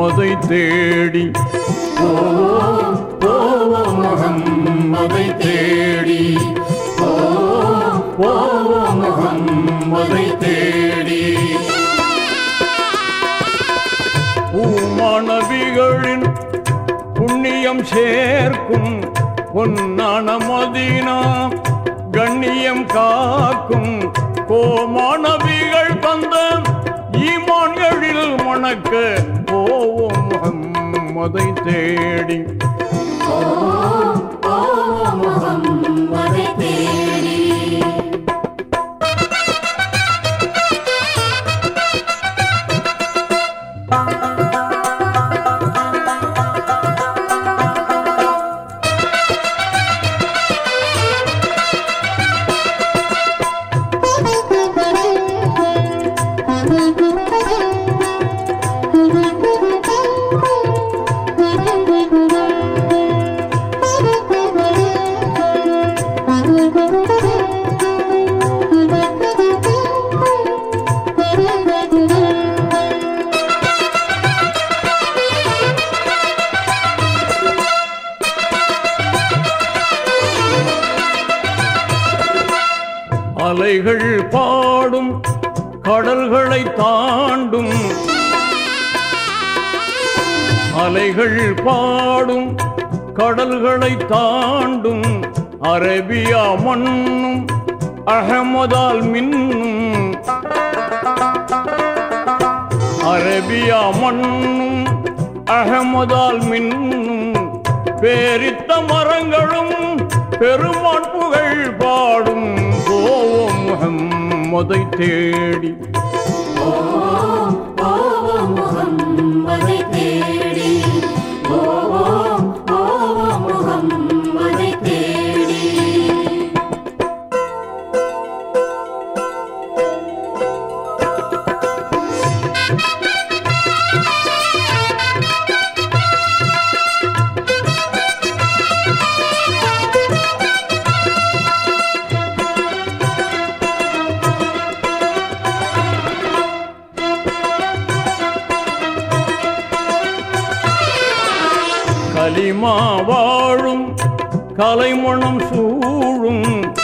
முகம்மதை தேடி. போவோம் போவோம் முகம்மதை தேடி போவோம் போவோம் முகம்மதை தேடி பூமானவிகளின் புண்ணியம் சேர்க்கும் பொன்னான மதினா கண்ணியம் காக்கும் கோமானவிகள் தந்த ஈமான்களில் மணக்க முகம்மதை தேடி. ஓ ஓ முகம். அலைகள் பாடும் கடல்களை தாண்டும். அலைகள் பாடும் கடல்களை தாண்டும். அரேபியா மண்ணும் அகமதால் மின்னும். அரேபியா மண்ணும் அகமதால் மின்னும். பேரித்த மரங்களும் பெருமான் புகழ் பாடும். முகம்மதை தேடி. போவோம் கலைமணம் சூழும்.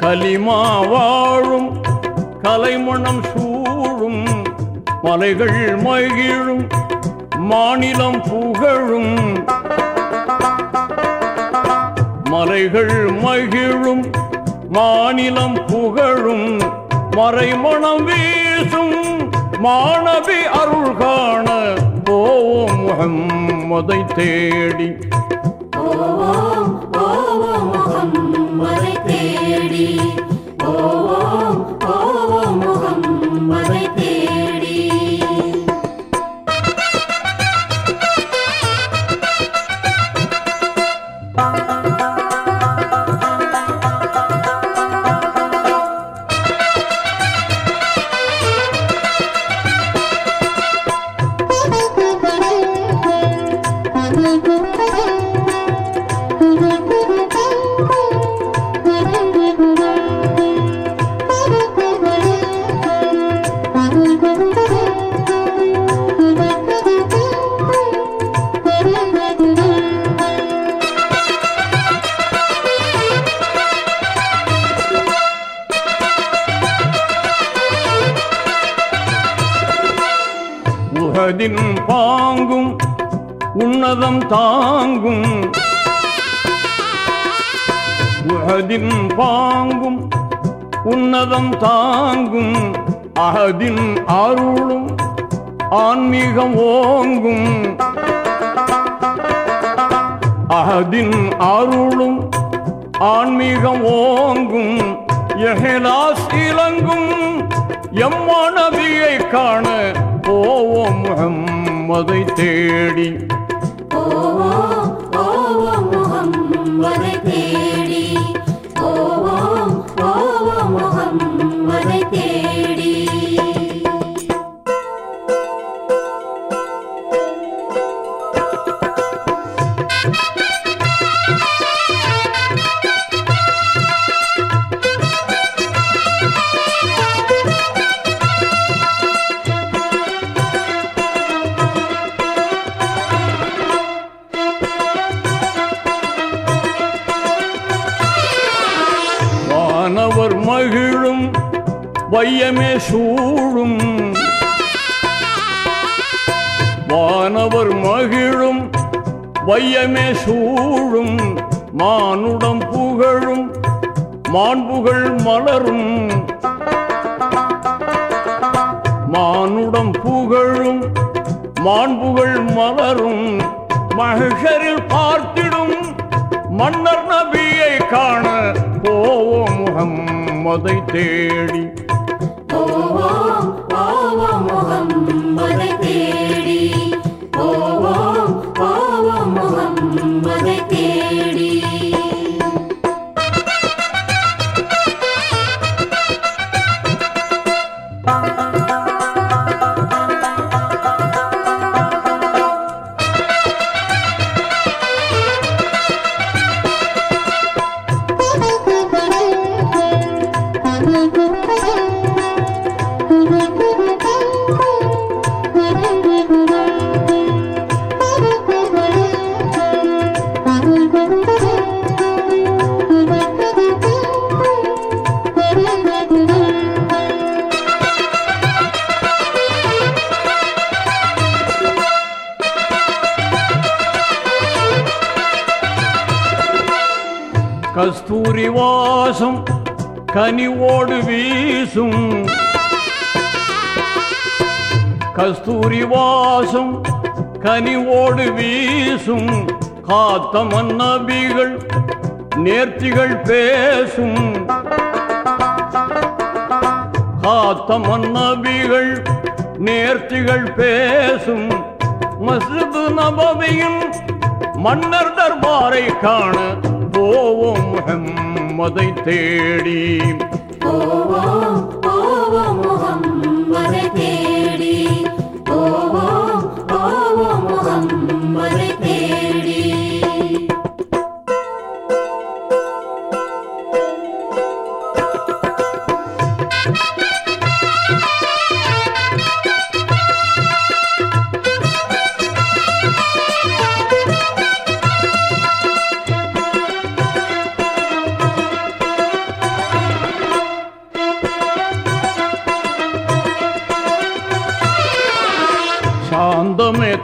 கலிமா வாழும். கலைமணம் சூழும். மலைகள் மகிழும். மாநிலம் புகழும். மலைகள் மகிழும். மாநிலம் புகழும். மறைமணம் வீசும். மாணவி அருள் காண போவோம் முகம்மதை தேடி. போவோம் போவோம் முகம்மதை தேடி. போவோம் உகதின் பாங்கும் உன்னதம் தாங்கும். உகதின் பாங்கும் உன்னதம் தாங்கும். அகதின் அருளும் ஆன்மீகம் ஓங்கும். அகதின் அருளும் ஆன்மீகம் ஓங்கும். எஹலாஸ் இலங்கும் எம்மானவியை காண போவோம் முகம்மதை தேடி. போவோம் போவோம் முகம்மதை தேடி. வையமே சூழும். வானவர் மகிழும். வையமே சூழும். மானுடம் புகழும். மாண்புகள் மலரும். மானுடம் புகழும். மாண்புகள் மலரும். மகிஷரில் பார்த்திடும். மன்னர் நபியை காண போவோம் முகம்மதை தேடி. கஸ்தூரி வாசம் கனிவோடு வீசும். கஸ்தூரி வாசம் கனிவோடு வீசும். காத்த மன்னபிகள் நேர்த்திகள் பேசும். காத்த மன்னபிகள் நேர்த்திகள் பேசும். மசிது நபவியின் மன்னர் தர்பாரை காண போவோம் முஹம்மதை தேடி. போவோம்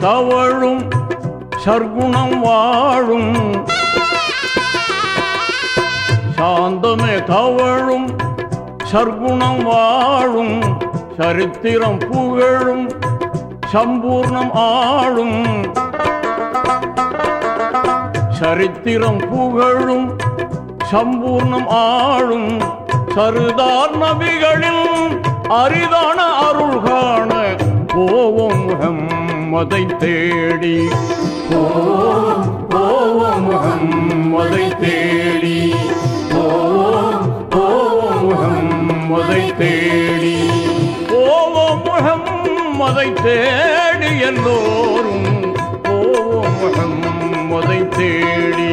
தவழும் சர்க்குணம் வாழும். சாந்தமே தவழும் சர்க்குணம் வாழும். சரித்திரம் புகழும் சம்பூர்ணம் ஆளும். சரித்திரம் புகழும் சம்பூர்ணம் ஆளும். சருதார் நபிகளில் அரிதான அருள் காண போவோம் முகம்மதை தேடி. போவோம் போவோம் முகம்மதை தேடி. போவோம் போவோம் முகம்மதை தேடி போவோம் முகம்மதை தேடி எல்லோரும் போவோம் முகம்மதை தேடி.